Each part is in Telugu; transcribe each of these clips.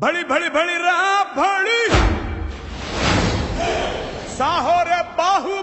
भड़ी भड़ी भड़ी रा भड़ी। साहो रे बाहू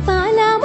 فعل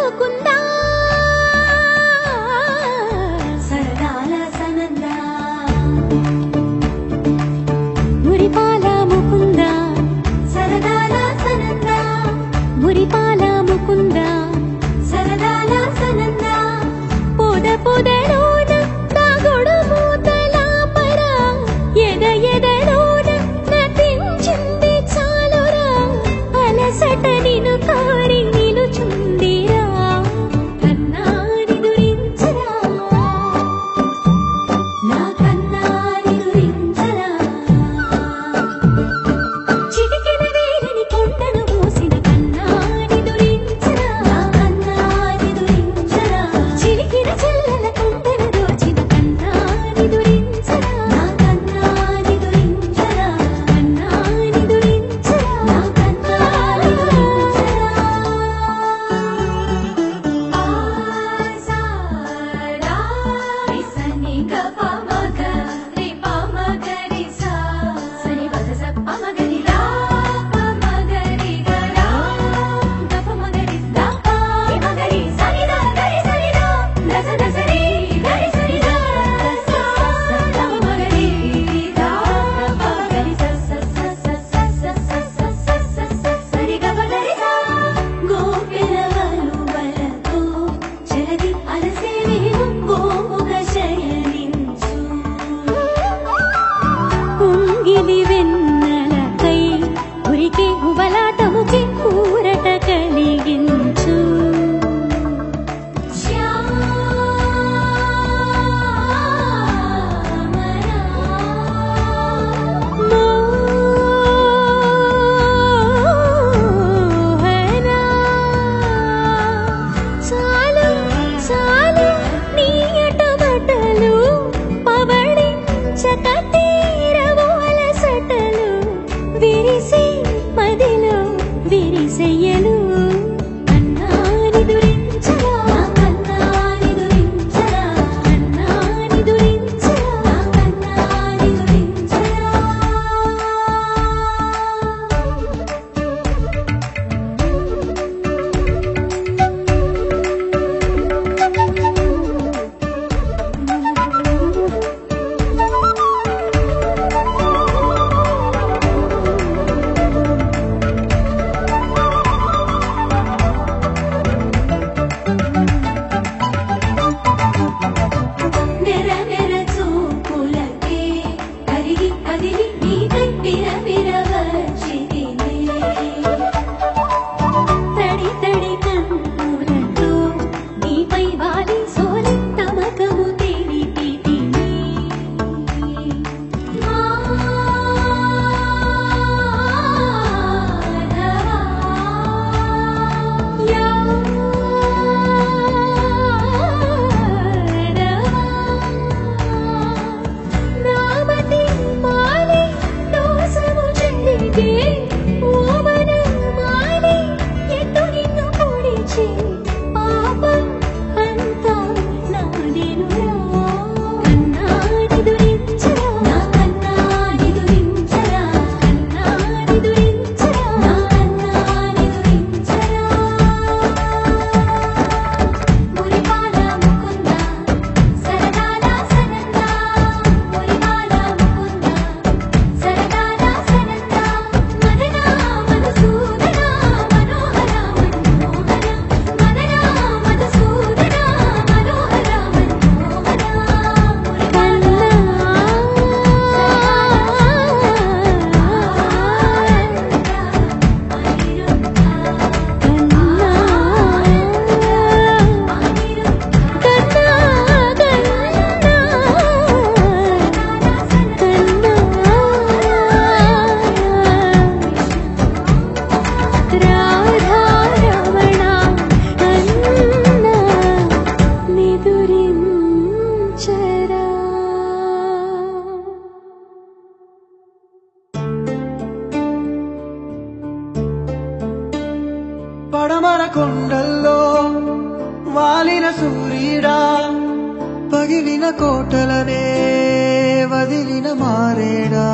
సూర్యుడా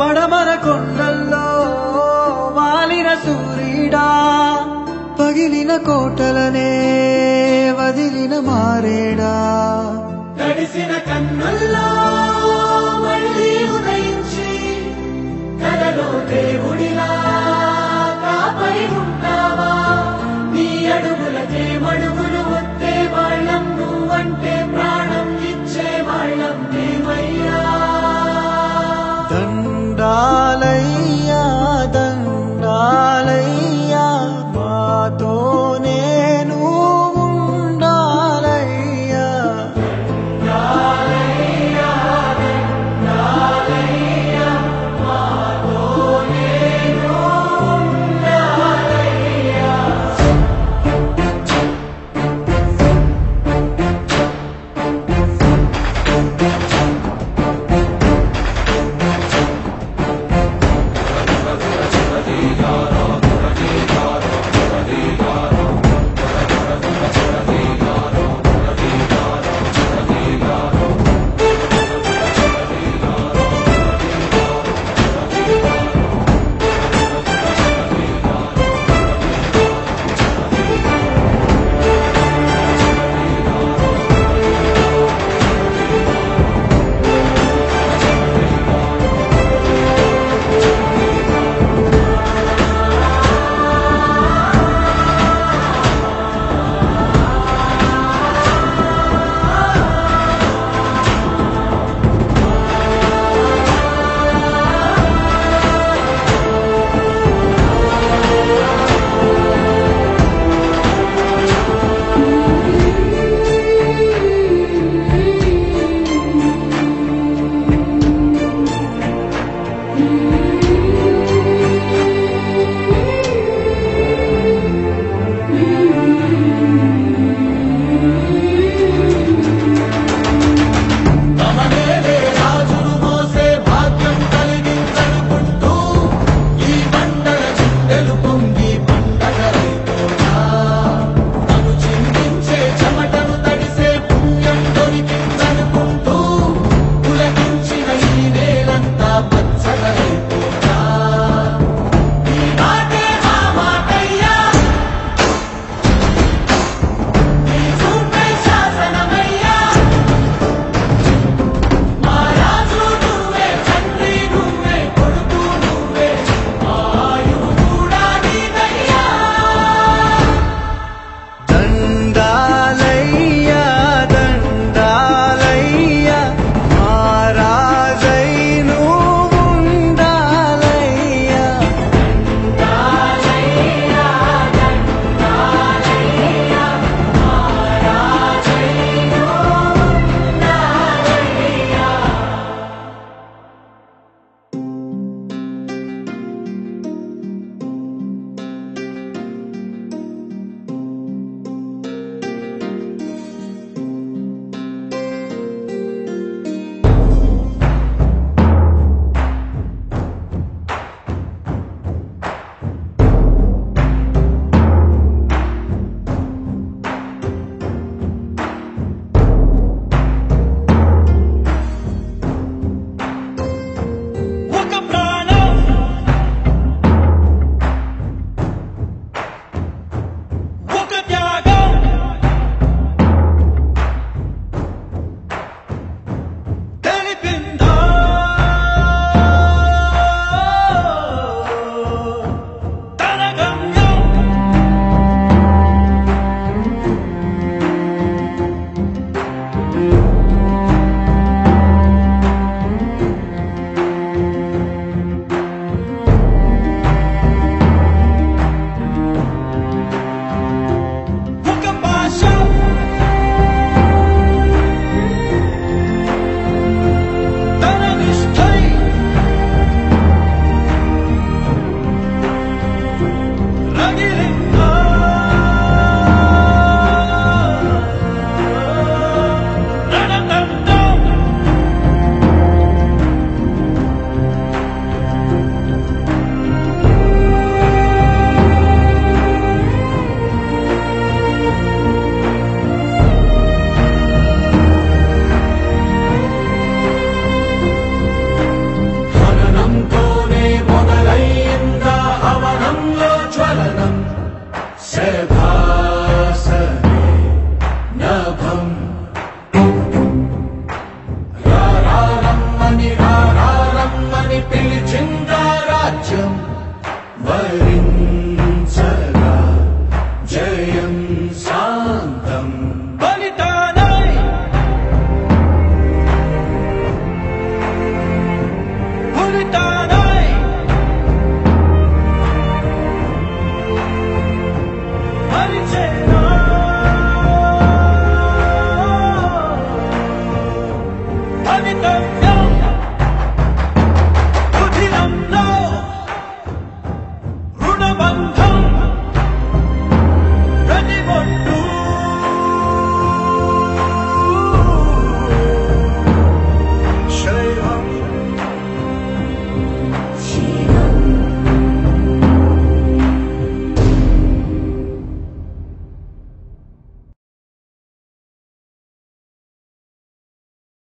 పడమర కొండల్లో వాలిన సూర్యుడా పగిలిన కోటలనే వదిలిన మారేడా. తడిసిన కన్నుల్లో మళ్ళీ ఉదయించి కలలో దేవుడిలా కాపరి ఉంటావా? నీ అడుగుల మడుగులు மாலை